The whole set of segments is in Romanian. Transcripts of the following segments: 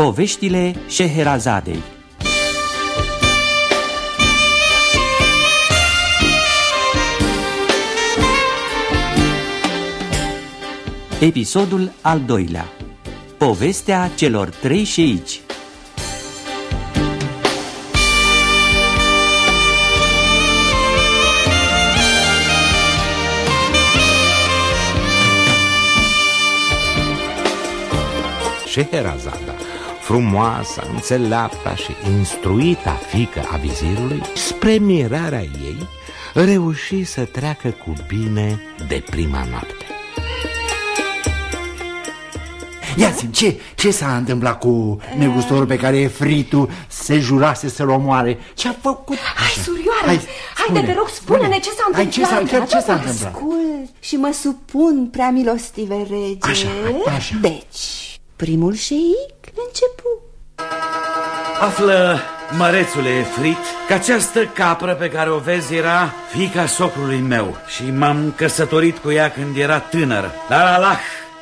Poveștile Șeherazadei. Episodul al doilea. Povestea celor trei șeici. Șeherazada, frumoasa, înțeleapta și instruita fică a vizirului, spre mirarea ei, reuși să treacă cu bine de prima noapte. Ia zi ce, ce s-a întâmplat cu negustorul pe care Fritu se jurase să-l omoare? Ce-a făcut? Hai, surioară, hai, haide, te rog, spune-ne ce s-a întâmplat. Hai, ce s-a întâmplat? Ce s-a întâmplat? Ascult și mă supun, prea milostive rege. Așa, așa. Deci, primul șeic începu. Află, mărețule Frit, că această capră pe care o vezi era fica socrului meu și m-am căsătorit cu ea când era tânăr. Dar Allah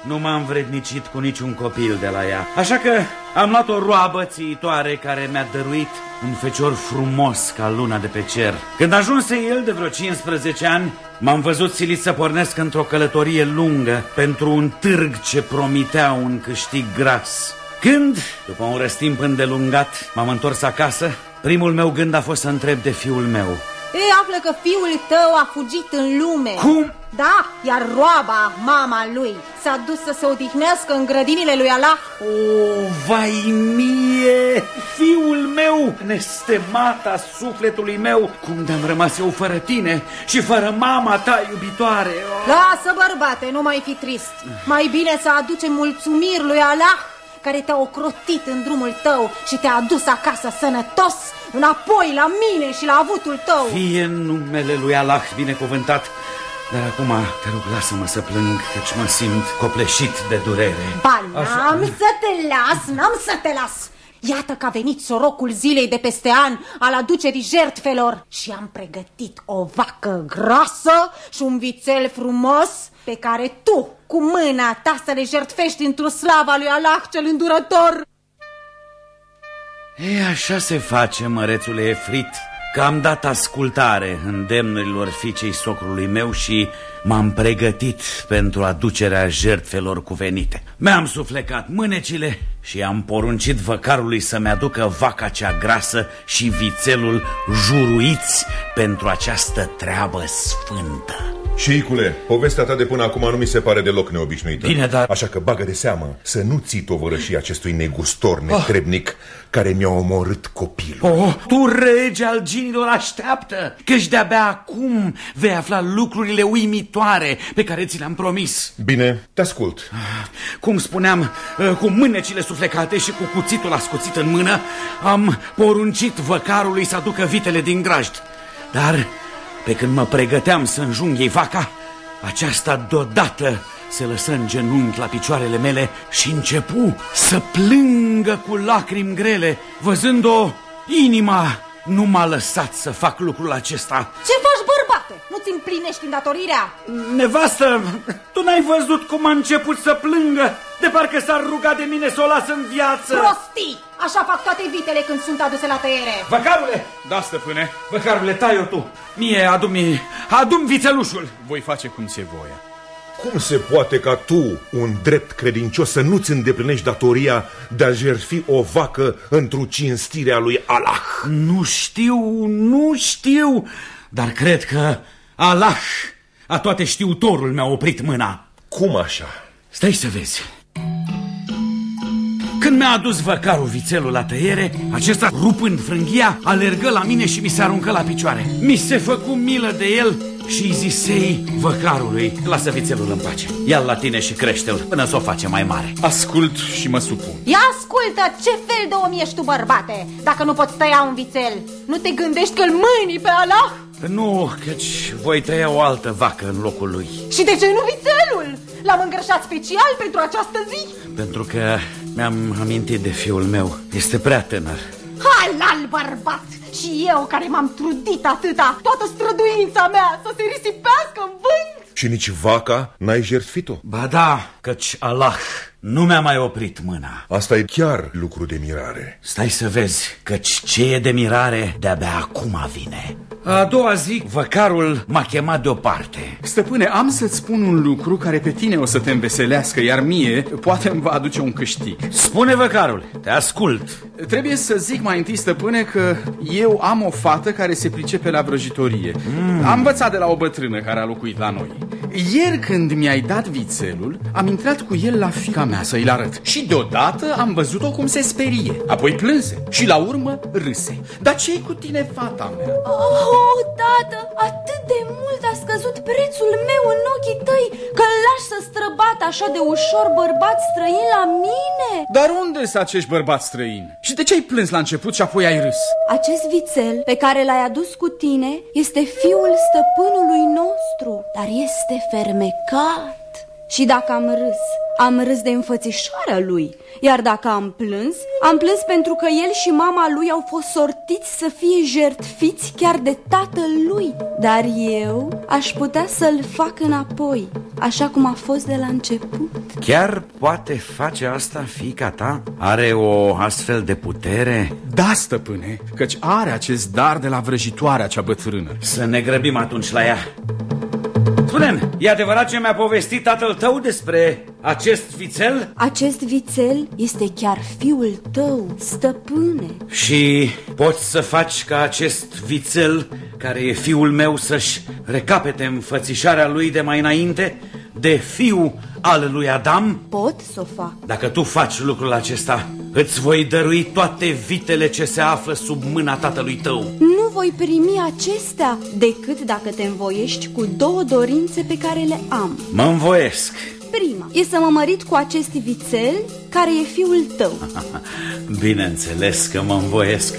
nu m-am vrednicit cu niciun copil de la ea. Așa că am luat o roabă țiitoare care mi-a dăruit un fecior frumos ca luna de pe cer. Când ajunse el de vreo 15 ani, m-am văzut silit să pornesc într-o călătorie lungă pentru un târg ce promitea un câștig gras. Când, după un răstimp îndelungat, m-am întors acasă, primul meu gând a fost să întreb de fiul meu. Ei, află că fiul tău a fugit în lume Cum? Da, iar roaba, mama lui, s-a dus să se odihnească în grădinile lui Allah O, vai mie, fiul meu, nestemata sufletului meu, cum de-am rămas eu fără tine și fără mama ta iubitoare. Oh. Lasă, bărbate, nu mai fi trist Mai bine să aducem mulțumiri lui Allah care te-a ocrotit în drumul tău și te-a adus acasă sănătos, înapoi la mine și la avutul tău. Fie în numele lui Allah binecuvântat, dar acum te rog, lasă-mă să plâng, căci mă simt copleșit de durere. Ba, n-am să te las, n-am să te las. Iată că a venit sorocul zilei de peste an al aducerii jertfelor și am pregătit o vacă grasă și un vițel frumos pe care tu, cu mâna ta, să le jertfești într-o slava lui Allah cel îndurător. E, așa se face, mărețule Efrit, că am dat ascultare îndemnurilor fiicei socrului meu și m-am pregătit pentru aducerea jertfelor cuvenite. Mi-am suflecat mânecile și am poruncit văcarului să-mi aducă vaca cea grasă și vițelul juruiți pentru această treabă sfântă. Șeicule, povestea ta de până acum nu mi se pare deloc neobișnuită Bine, dar- Așa că bagă de seamă să nu ții tovărășii acestui negustor netrebnic Care mi-a omorât copilul Oh, tu, rege al ginilor, așteaptă, căci de-abia acum vei afla lucrurile uimitoare pe care ți le-am promis. Bine, te ascult Cum spuneam, uh, cu mânecile suflecate și cu cuțitul ascuțit în mână, am poruncit văcarului să aducă vitele din grajd. Dar, pe când mă pregăteam să înjunghei vaca, aceasta deodată se lăsă în genunchi la picioarele mele și începu să plângă cu lacrimi grele, văzând-o inima nu m-a lăsat să fac lucrul acesta. Ce faci, bărbate? Nu-ți împlinești îndatorirea? Nevastă, tu n-ai văzut cum a început să plângă? De parcă s-ar ruga de mine să o las în viață. Prostii! Așa fac toate vitele când sunt aduse la tăiere. Văcarule! Da, stăpâne, Văcarule, tai-o tu! Mie adu-mi, adu-mi vițelușul! voi face cum se voie. Cum se poate ca tu, un drept credincios, să nu-ți îndeplinești datoria de a jertfi o vacă într-o cinstire a lui Allah? Nu știu, nu știu, dar cred că Allah, a toate știutorul, mi-a oprit mâna. Cum așa? Stai să vezi. Când mi-a adus văcarul vițelul la tăiere, acesta, rupând frânghia, alergă la mine și mi se aruncă la picioare. Mi se făcu milă de el și îi zisei văcarului, lasă vițelul în pace. Ia-l la tine și crește-l până să o face mai mare. Ascult și mă supun. Ia ascultă, ce fel de om ești tu, bărbate, dacă nu poți tăia un vițel? Nu te gândești că-l mâini pe Allah? Nu, căci voi tăia o altă vacă în locul lui. Și de ce nu vițelul? L-am îngrășat special pentru această zi. Pentru că mi-am amintit de fiul meu. Este prea tânăr. Halal, bărbat! Și eu care m-am trudit atâta, toată străduința mea să se risipească în vânt? Și nici vaca n-ai jertfit-o? Ba da, căci Allah nu mi-a mai oprit mâna. Asta e chiar lucru de mirare. Stai să vezi, căci ce e de mirare de-abia acum vine. A doua zi, văcarul m-a chemat deoparte. Stăpâne, am să-ți spun un lucru care pe tine o să te înveselească, iar mie poate îmi va aduce un câștig. Spune văcarul, te ascult. Trebuie să zic mai întâi, stăpâne, că eu am o fată care se pricepe la vrăjitorie. Mm. Am învățat de la o bătrână care a locuit la noi. Ieri când mi-ai dat vițelul, am intrat cu el la fica mea să-i arăt. Și deodată am văzut-o cum se sperie. Apoi plânse și la urmă râse. Dar ce cu tine, fata mea? Oh, tată, atât de mult a scăzut prețul meu în ochii tăi Că lași să străbat așa de ușor bărbați străini la mine Dar unde sunt acești bărbați străini? Și de ce ai plâns la început și apoi ai râs? Acest vițel pe care l-ai adus cu tine este fiul stăpânului nostru Dar este fermecat și dacă am râs, am râs de înfățișarea lui. Iar dacă am plâns, am plâns pentru că el și mama lui au fost sortiți să fie jertfiți chiar de tatăl lui. Dar eu aș putea să-l fac înapoi, așa cum a fost de la început. Chiar poate face asta fica ta? Are o astfel de putere? Da, stăpâne, căci are acest dar de la vrăjitoarea cea bătrână. Să ne grăbim atunci la ea spune e adevărat ce mi-a povestit tatăl tău despre acest vițel? Acest vițel este chiar fiul tău, stăpâne Și poți să faci ca acest vițel, care e fiul meu, să-și recapete înfățișarea lui de mai înainte? De fiu al lui Adam? Pot să o fac. Dacă tu faci lucrul acesta, îți voi dărui toate vitele ce se află sub mâna tatălui tău. Nu voi primi acestea decât dacă te învoiești cu două dorințe pe care le am. Mă învoiesc. Prima e să mă mărit cu acest vițel care e fiul tău. Bineînțeles că mă învoiesc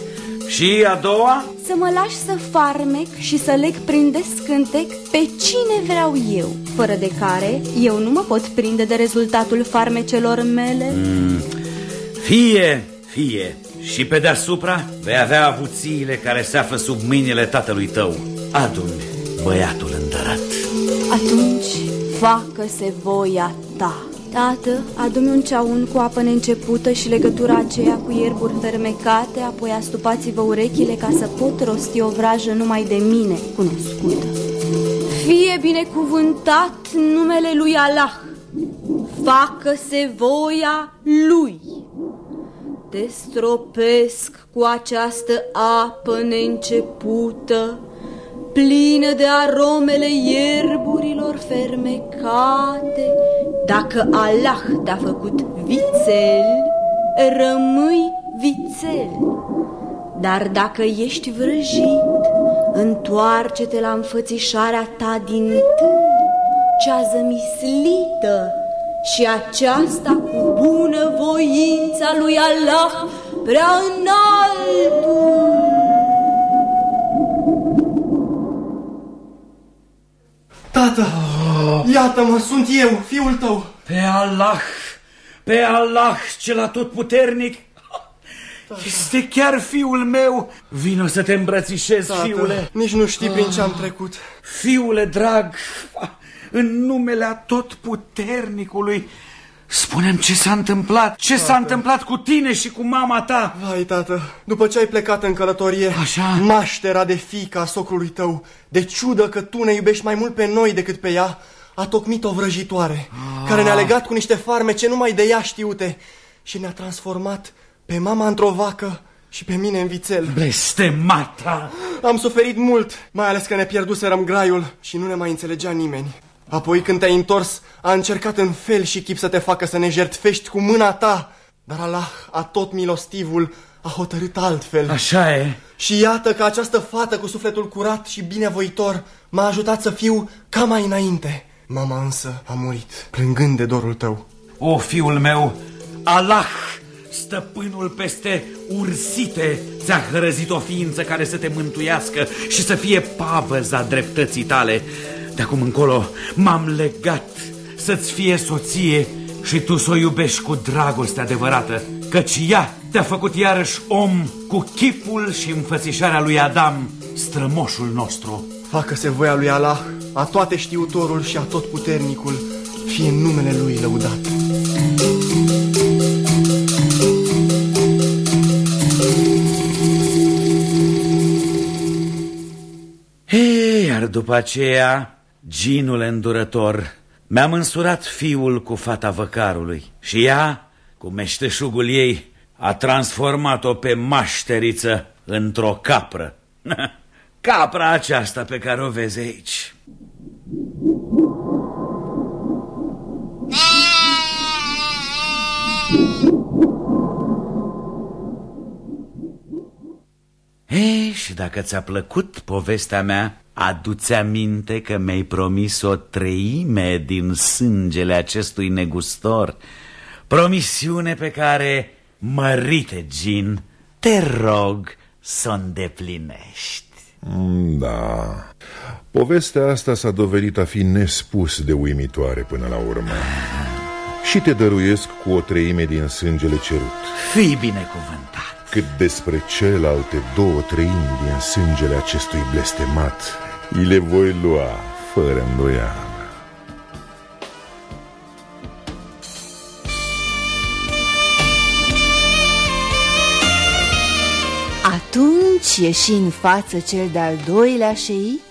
și a doua? Să mă lași să farmec și să leg prin descântec pe cine vreau eu Fără de care eu nu mă pot prinde de rezultatul farmecelor mele. Mm, Fie, fie Și pe deasupra vei avea avuțiile care se află sub mâinile tatălui tău. Adun băiatul îndărat. Atunci facă-se voia ta Tată, adu-mi un ceaun cu apă neîncepută și legătura aceea cu ierburi fermecate, apoi astupați-vă urechile ca să pot rosti o vrajă numai de mine cunoscută. Fie binecuvântat numele lui Allah, facă-se voia lui. Te stropesc cu această apă neîncepută, plină de aromele ierburilor fermecate. Dacă Allah te-a făcut vițel, rămâi vițel. Dar dacă ești vrăjit, întoarce-te la înfățișarea ta din tâi, cea zămislită și aceasta cu bună voința lui Allah prea înaltul. Tată, iată-mă, sunt eu, fiul tău. Pe Allah, pe Allah, cel atotputernic, este chiar fiul meu. Vino să te îmbrățișez, Tată, fiule. nici nu știi prin ce am trecut. Fiule drag, în numele atotputernicului, Spunem ce s-a întâmplat, ce s-a întâmplat cu tine și cu mama ta Vai, tată, după ce ai plecat în călătorie Așa? Maștera de fica socrului tău De ciudă că tu ne iubești mai mult pe noi decât pe ea A tocmit o vrăjitoare ah. Care ne-a legat cu niște farmece numai de ea știute Și ne-a transformat pe mama într-o vacă și pe mine în vițel Blestemata Am suferit mult, mai ales că ne pierduserăm graiul și nu ne mai înțelegea nimeni Apoi când te-ai întors, a încercat în fel și chip să te facă să ne jertfești cu mâna ta. Dar Allah, a tot milostivul, a hotărât altfel. Așa e. Și iată că această fată cu sufletul curat și binevoitor m-a ajutat să fiu ca mai înainte. Mama însă a murit, plângând de dorul tău. O, fiul meu, Allah, stăpânul peste ursite, ți-a hrăzit o ființă care să te mântuiască și să fie pavăza dreptății tale. De acum încolo m-am legat să-ți fie soție și tu să o iubești cu dragoste adevărată, căci ea te-a făcut iarăși om cu chipul și înfățișarea lui Adam, strămoșul nostru. Facă-se voia lui Allah, a toate știutorul și a tot puternicul, fie în numele lui lăudat. Hei, iar după aceea, ginul îndurător mi-a mânsurat fiul cu fata văcarului și ea, cu meșteșugul ei, a transformat-o pe mașteriță într-o capră. Capra aceasta pe care o vezi aici. Ei, și dacă ți-a plăcut povestea mea, adu-ți aminte că mi-ai promis o treime din sângele acestui negustor, promisiune pe care, mărite Gin, te rog să o îndeplinești. Da, povestea asta s-a dovedit a fi nespus de uimitoare până la urmă. Și te dăruiesc cu o treime din sângele cerut. Fii binecuvântat! Cât despre celelalte două treimi din sângele acestui blestemat, îi le voi lua fără îndoială. Atunci ieși în față cel de-al doilea șeic,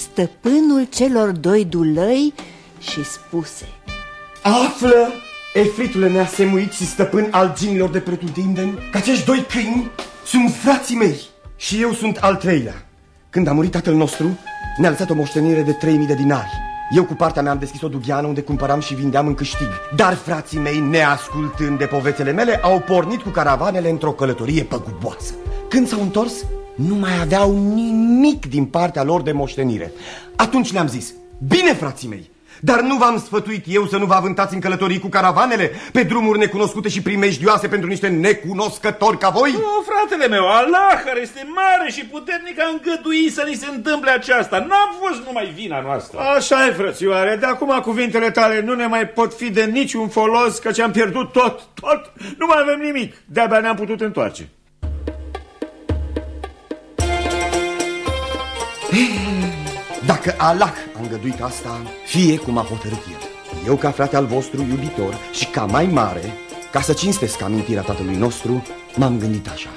stăpânul celor doi dulăi și spuse Află, efritule neasemuit și stăpân al ginilor de pretutindeni, că acești doi câini sunt frații mei și eu sunt al treilea. Când a murit tatăl nostru, ne-a lăsat o moștenire de 3000 de dinari. Eu cu partea mea am deschis o dugheană unde cumpăram și vindeam în câștig. Dar frații mei, neascultând de povețele mele, au pornit cu caravanele într-o călătorie păguboasă. Când s-au întors, nu mai aveau nimic din partea lor de moștenire. Atunci le-am zis, bine frații mei, dar nu v-am sfătuit eu să nu vă avântați în călătorii cu caravanele pe drumuri necunoscute și primejdioase pentru niște necunoscători ca voi? Nu, fratele meu, Allah, care este mare și puternic, a îngăduit să ni se întâmple aceasta. N-a fost numai vina noastră. Așa e, frățioare. De acum cuvintele tale nu ne mai pot fi de niciun folos, căci am pierdut tot, tot. Nu mai avem nimic. De-abia ne-am putut întoarce. Dacă Allah a îngăduit asta, fie cum a hotărât el. Eu, ca frate al vostru iubitor și ca mai mare, ca să cinstesc amintirea tatălui nostru, m-am gândit așa.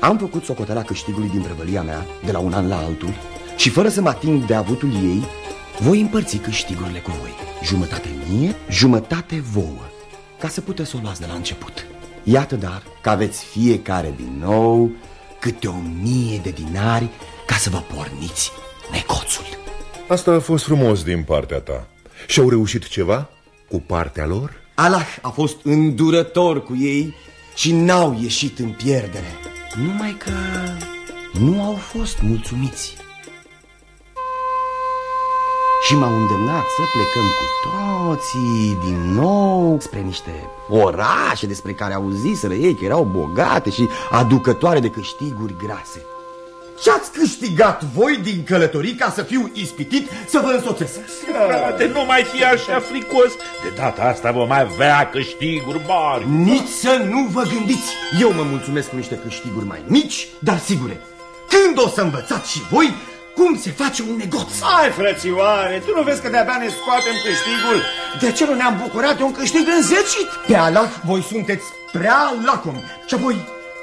Am făcut socoteala câștigului din prăvălia mea, de la un an la altul, și fără să mă ating de avutul ei, voi împărți câștigurile cu voi. Jumătate mie, jumătate vouă, ca să puteți să o luați de la început. Iată dar că aveți fiecare din nou câte o mie de dinari ca să vă porniți negoțul. Asta a fost frumos din partea ta. Și-au reușit ceva cu partea lor? Allah a fost îndurător cu ei și n-au ieșit în pierdere. Numai că nu au fost mulțumiți. Și m-au îndemnat să plecăm cu toții din nou spre niște orașe despre care auziseră ei că erau bogate și aducătoare de câștiguri grase. Ce-ați câștigat voi din călătorii ca să fiu ispitit să vă însoțesc? Frate, nu mai fi așa fricos. De data asta vom avea câștiguri mari. Nici să nu vă gândiți. Eu mă mulțumesc cu niște câștiguri mai mici, dar sigure. Când o să învățați și voi cum se face un negoț? Hai, frățioare, tu nu vezi că de-abia ne scoatem câștigul? De ce nu ne-am bucurat de un câștig înzecit? Pe Allah, voi sunteți prea lacomi. Și apoi,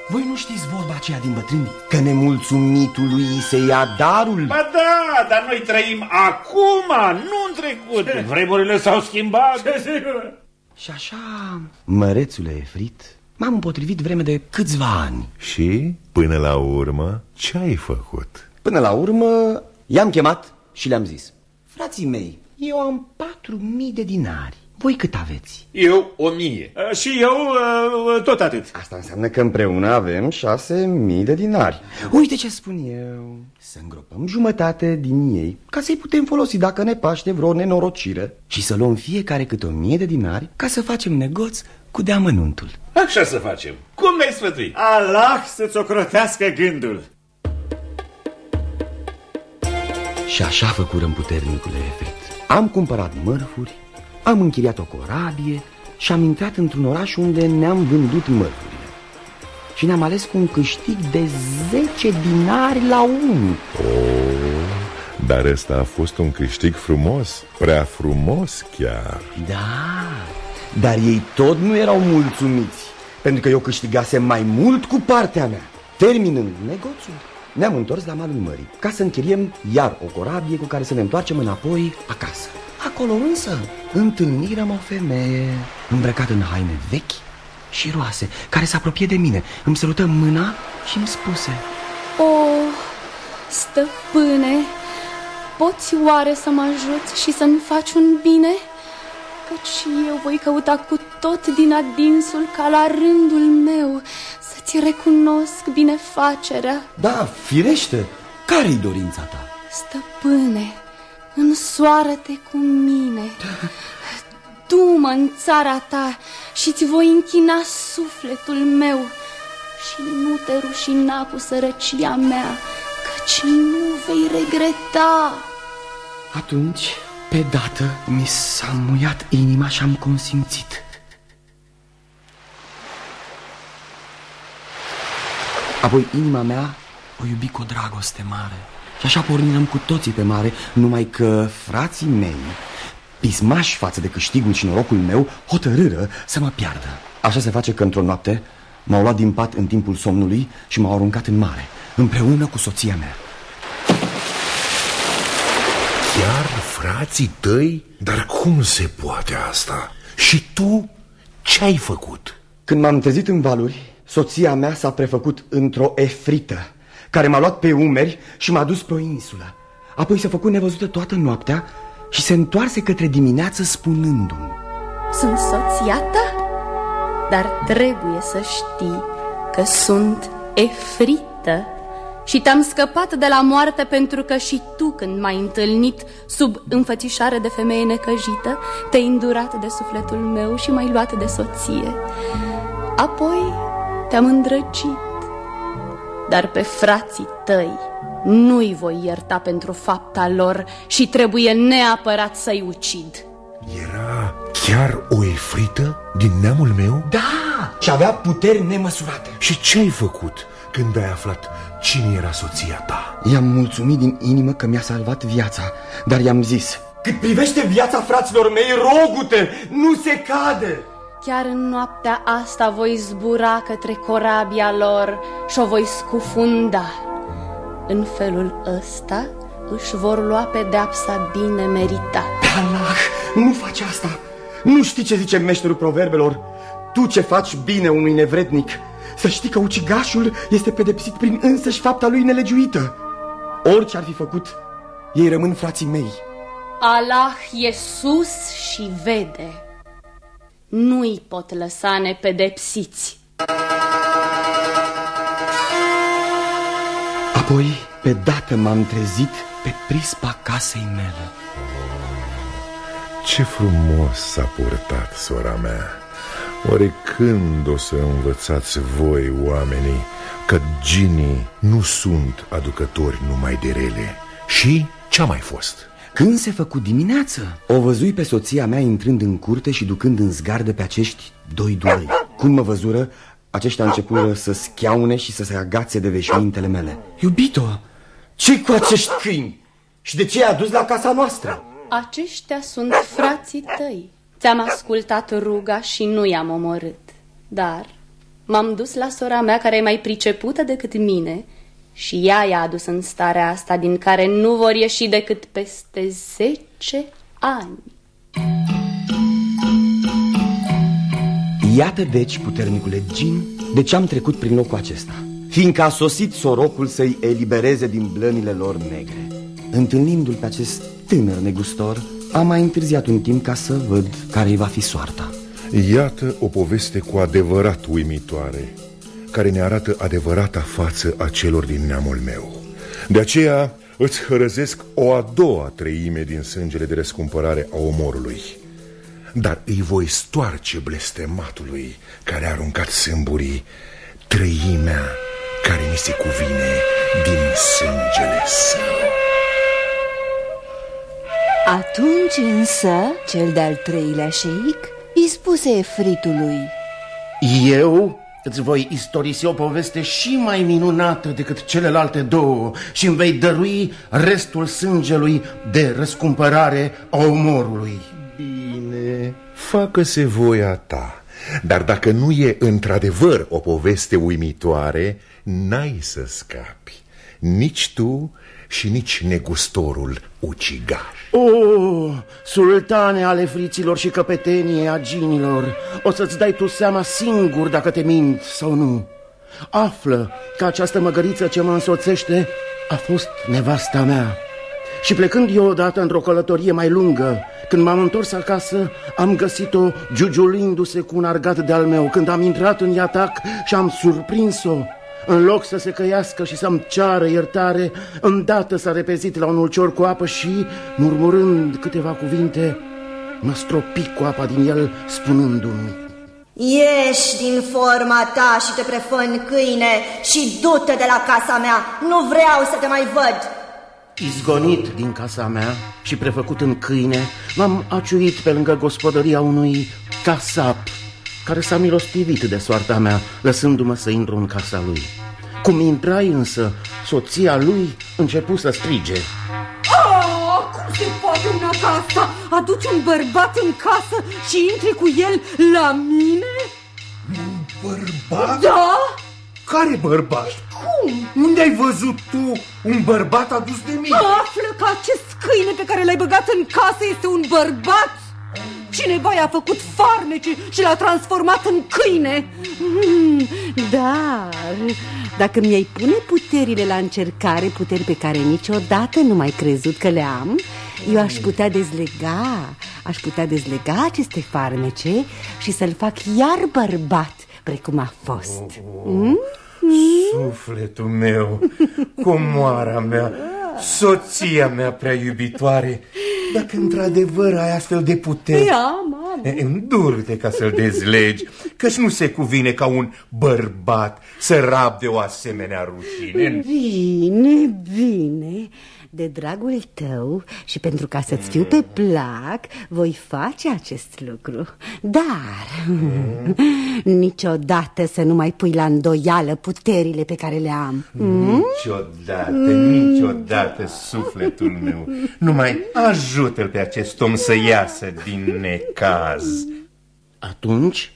voi nu știți vorba aceea din bătrâni? Că nemulțumitului se ia darul? Ba da, dar noi trăim acum, nu în trecut. Vremurile s-au schimbat. Și așa, mărețule Efrit, m-am împotrivit vreme de câțiva ani. Și, până la urmă, ce ai făcut? Până la urmă, i-am chemat și le-am zis Frații mei, eu am patru mii de dinari voi cât aveți? Eu o mie. Uh, și eu uh, tot atât. Asta înseamnă că împreună avem șase mii de dinari. Uite ce spun eu. Să îngropăm jumătate din ei ca să-i putem folosi dacă ne paște vreo nenorocire și să luăm fiecare câte o mie de dinari ca să facem negoț cu deamănuntul. Așa să facem. Cum ne-ai sfătuit? Allah să-ți ocrotească gândul. Și așa făcurăm puternicule Efrit. Am cumpărat mărfuri, am închiriat o corabie și am intrat într-un oraș unde ne-am vândut mărfurile. și ne-am ales cu un câștig de 10 dinari la 1 oh, Dar ăsta a fost un câștig frumos, prea frumos chiar. Da, dar ei tot nu erau mulțumiți Pentru că eu câștigasem mai mult cu partea mea. Terminând negoțul ne-am întors la malul mării Ca să închiriem iar o corabie cu care să ne întoarcem înapoi acasă Acolo însă întâlnirăm o femeie îmbrăcată în haine vechi și roase Care se apropie de mine, îmi sărută mâna și îmi spuse O, stăpâne, poți oare să mă ajuți și să-mi faci un bine? Căci și eu voi căuta cu tot din adinsul ca la rândul meu Să-ți recunosc binefacerea Da, firește, care-i dorința ta? Stăpâne, însoară-te cu mine. Du-mă în țara ta și-ți voi închina sufletul meu. Și nu te rușina cu sărăcia mea Căci nu vei regreta. Atunci, pe dată, mi s-a muiat inima și am consimțit. Apoi inima mea o iubi cu o dragoste mare Și așa porniam cu toții pe mare Numai că frații mei Pismași față de câștigul și norocul meu Hotărâră să mă piardă Așa se face că într-o noapte M-au luat din pat în timpul somnului Și m-au aruncat în mare Împreună cu soția mea Chiar frații tăi? Dar cum se poate asta? Și tu ce ai făcut? Când m-am trezit în valuri Soția mea s-a prefăcut într-o efrită Care m-a luat pe umeri și m-a dus pe o insulă. Apoi s-a făcut nevăzută toată noaptea Și se întoarse către dimineață spunându-mi. Sunt soția ta? Dar trebuie să știi că sunt efrită și te-am scăpat de la moarte pentru că și tu când m-ai întâlnit sub înfățișare de femeie necăjită Te-ai îndurat de sufletul meu și m-ai luat de soție. Apoi te-am îndrăgit Dar pe frații tăi nu-i voi ierta pentru fapta lor și trebuie neapărat să-i ucid Era chiar o efrită din neamul meu? Da, și avea puteri nemăsurate Și ce ai făcut când ai aflat cine era soția ta? I-am mulțumit din inimă că mi-a salvat viața Dar i-am zis Cât privește viața fraților mei, rogu-te, nu se cade Chiar în noaptea asta voi zbura către corabia lor și o voi scufunda. În felul ăsta își vor lua pedeapsa bine meritată Allah, nu faci asta! Nu știi ce zice meșterul proverbelor? Tu ce faci bine unui nevrednic? Să știi că ucigașul este pedepsit prin însăși fapta lui nelegiuită. Orice ar fi făcut, ei rămân frații mei. Allah e sus și vede Nu-i pot lăsa nepedepsiți Apoi, pe dată m-am trezit pe prispa casei mele Ce frumos s-a purtat, sora mea Oare când o să învățați voi, oamenii, că ginii nu sunt aducători numai de rele? Și ce-a mai fost? Când se făcu dimineață, o văzui pe soția mea intrând în curte și ducând în zgardă pe acești doi dulăi Când mă văzură, aceștia începură să schiaune și să se agațe de veșmintele mele. Iubito, ce cu acești câini? Și de ce i-a dus la casa noastră? Aceștia sunt frații tăi. Ți-am ascultat ruga și nu i-am omorât. Dar m-am dus la sora mea care e mai pricepută decât mine Și ea i-a adus în starea asta din care nu vor ieși decât peste zece ani. Iată deci, puternicule Gin, de ce am trecut prin locul acesta. Fiindcă a sosit sorocul să-i elibereze din blănile lor negre. Întâlnindu-l pe acest tânăr negustor Am mai întârziat un timp ca să văd care îi va fi soarta. Iată o poveste cu adevărat uimitoare Care ne arată adevărata față a celor din neamul meu. De aceea îți hărăzesc o a doua treime din sângele de răscumpărare a omorului. Dar îi voi stoarce blestematului care a aruncat sâmburii Treimea care mi se cuvine din sângele său. Atunci însă, cel de-al treilea șeic îi spuse efritului Eu Îți voi istorisi o poveste și mai minunată decât celelalte două și îmi vei dărui restul sângelui de răscumpărare a omorului. Bine, facă-se voia ta. Dar dacă nu e într-adevăr o poveste uimitoare, n-ai să scapi. Nici tu și nici negustorul ucigaș. O, sultane ale friților și căpetenie a ginilor, o să-ți dai tu seama singur dacă te mint sau nu. Află că această măgăriță ce mă însoțește a fost nevasta mea. Și plecând eu odată într-o călătorie mai lungă, când m-am întors acasă, am găsit-o giugiulindu-se cu un argat de-al meu. Când am intrat în iatac și am surprins-o, în loc să se căiască și să-mi ceară iertare, îndată s-a repezit la un ulcior cu apă și, murmurând câteva cuvinte, mă stropi cu apa din el, spunându-mi Ieși din forma ta și te prefă în câine și du-te de la casa mea, nu vreau să te mai văd. Izgonit din casa mea și prefăcut în câine, m-am aciuit pe lângă gospodăria unui casap care s-a milostivit de soarta mea, lăsându-mă să intru în casa lui. Cum intrai însă, soția lui începu să strige. Oh, cum se poate una ca asta? Aduci un bărbat în casă și intri cu el la mine? Un bărbat? Da? Care bărbat? Cum? Unde ai văzut tu un bărbat adus de mine? Află că acest câine pe care l-ai băgat în casă este un bărbat? Cineva i-a făcut farmece și l-a transformat în câine mm, Dar dacă mi-ai pune puterile la încercare Puteri pe care niciodată nu mai crezut că le am Eu aș putea dezlega Aș putea dezlega aceste farmece Și să-l fac iar bărbat Precum a fost mm? Sufletul meu, comoara mea, soția mea prea iubitoare Dacă într-adevăr ai astfel de puteri Am, am. Îndur-te ca să-l dezlegi Căci nu se cuvine ca un bărbat să rabde o asemenea rușine. Bine, bine de dragul tău și pentru ca să-ți fiu pe plac, voi face acest lucru. Dar mm. niciodată să nu mai pui la îndoială puterile pe care le am. Mm? Niciodată, mm. niciodată, sufletul meu. Numai ajută-l pe acest om să iasă din necaz. Atunci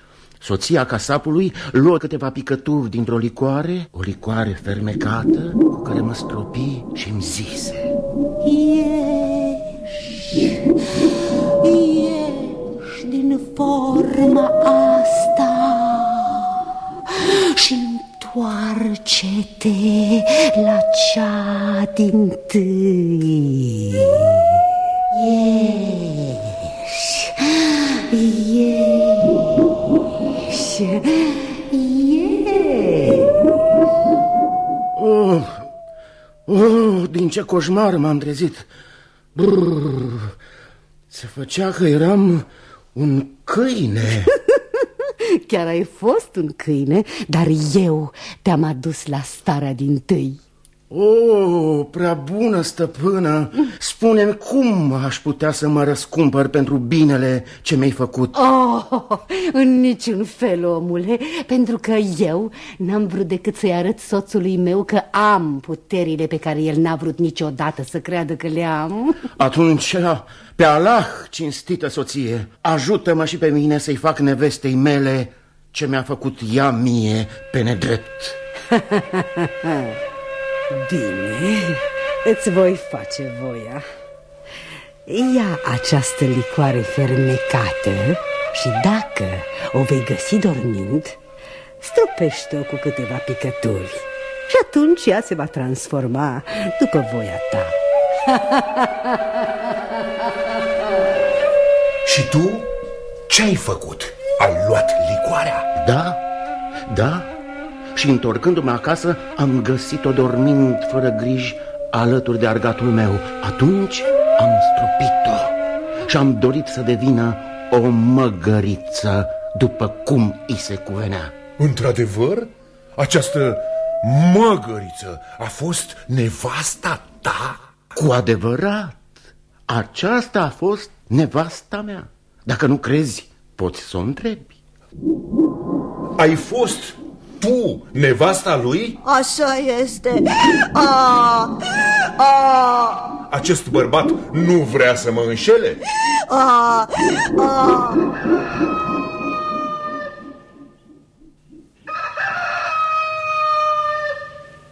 Soția casapului luă câteva picături dintr-o licoare, o licoare fermecată, cu care mă stropi și îmi zise Ieși, ieși din forma asta și întoarce-te la cea din tâi. Ieși, ieși e. Oh, oh, din ce coșmar m-am trezit. Brrr, se făcea că eram un câine. Chiar ai fost un câine, dar eu te-am adus la starea din tâi. O, oh, prea bună stăpână, spune cum aș putea să mă răscumpăr pentru binele ce mi-ai făcut? Oh, În niciun fel, omule, pentru că eu n-am vrut decât să-i arăt soțului meu că am puterile pe care el n-a vrut niciodată să creadă că le am. Atunci, pe Allah, cinstită soție, ajută-mă și pe mine să-i fac nevestei mele ce mi-a făcut ea mie pe nedrept Bine, îți voi face voia Ia această licoare fermecată și dacă o vei găsi dormind Stropește-o cu câteva picături Și atunci ea se va transforma după voia ta Și tu ce ai făcut? Ai luat licoarea? Da, da și întorcându-mă acasă am găsit-o dormind fără griji alături de argatul meu. Atunci am stropit-o și am dorit să devină o măgăriță după cum îi se cuvenea. Într-adevăr? Această măgăriță a fost nevasta ta? Cu adevărat, aceasta a fost nevasta mea. Dacă nu crezi, poți să o întrebi. Ai fost Tu, nevasta lui? Așa este. A, a, Acest bărbat nu vrea să mă înșele? a, a.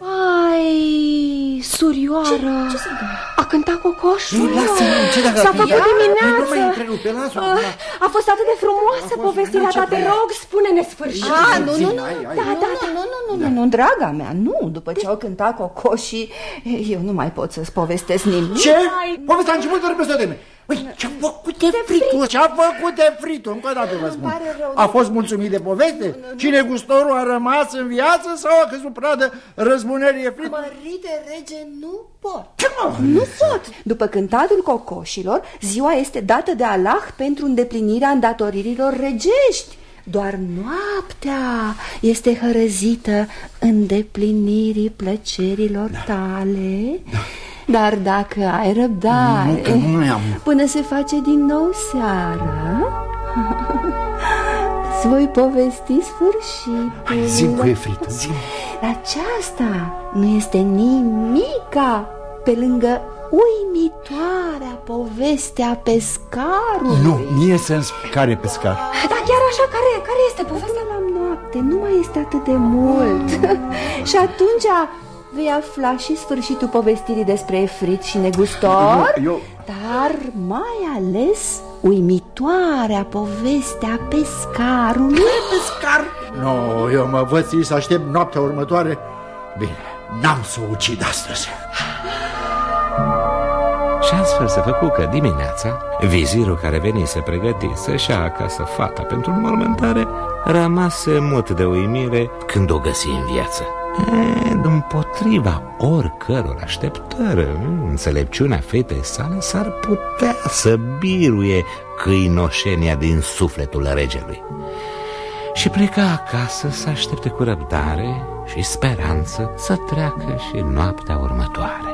Ai, surioară Ce- ce se A cântat cocoșul. Nu, lasă-mă, ce dacă- S-a făcut Ia, dimineață. nu mai întrerupe, lasă-o, Ah, da. A fost atât de frumoasă povestirea ta, te rog, spune-ne sfârșit. Ah, nu, nu, nu, Da, da, nu, nu, nu, nu, nu, nu, draga mea, nu După ce au cântat cocoșii, eu nu mai pot să-ți povestesc nimic. Ce? Povestea a început doar peste tine. Ui, ce-a făcut de fritul? Ce-a făcut de fritul? Încă o dată vă spun. A fost mulțumit de poveste? Și negustorul a rămas în viață sau a căzut pradă răzbunerii frit? Mărite rege, nu pot. Ce mă? Nu pot! După cântatul cocoșilor, ziua este dată de Allah pentru îndeplinirea îndatoririlor regești. Doar noaptea este hărăzită îndeplinirii plăcerilor tale. Dar dacă ai răbdare, Nu, că nu am. până se face din nou seară, îți voi povesti sfârșitul. Zim cu efritul, zim. Aceasta nu este nimica pe lângă uimitoarea povestea pescarului. Nu, mie să-mi care pescar. Da, chiar așa, care, care este povestea la noapte? Nu mai este atât de mult. și atunci vei afla și sfârșitul povestirii despre Efrit și negustor, Eu- eu- dar mai ales uimitoarea povestea pescarului. Pescar? Nu, eu mă văd să aștept noaptea următoare. Bine, n-am să o ucid astăzi. Și astfel se făcu că dimineața Vizirul care venise pregătit să-și ia acasă fata pentru înmormântare Rămase mut de uimire când o găsi în viață e, Împotriva oricăror așteptări Înțelepciunea fetei sale s-ar putea să biruie câinoșenia din sufletul regelui și pleca acasă să aștepte cu răbdare și speranță să treacă și noaptea următoare.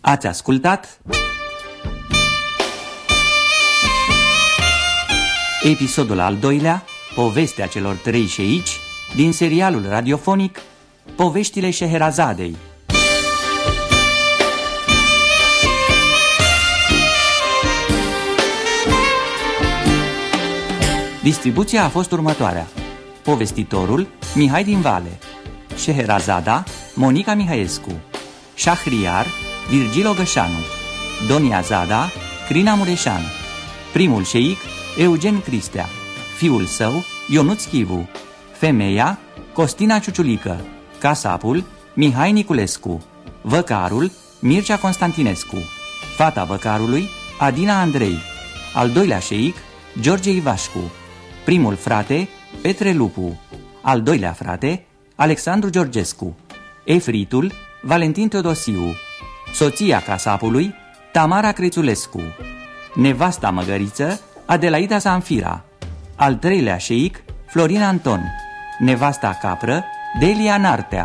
Ați ascultat episodul al doilea, povestea celor trei șeici, din serialul radiofonic Poveștile Șeherazadei. Distribuția a fost următoarea. Povestitorul Mihai din Vale, Șeherazada Monica Mihaescu, Șahriar Virgil Ogășanu, Donia Zada Crina Mureșan, primul șeic Eugen Cristea, fiul său Ionuț Chivu, femeia Costina Ciuciulică, casapul Mihai Niculescu, văcarul Mircea Constantinescu, fata văcarului Adina Andrei, al doilea șeic George Ivașcu, primul frate Petre Lupu, al doilea frate Alexandru Georgescu, efritul Valentin Teodosiu, soția casapului Tamara Crețulescu, nevasta măgăriță Adelaida Zanfira, al treilea șeic Florin Anton, nevasta capră Delia Nartea,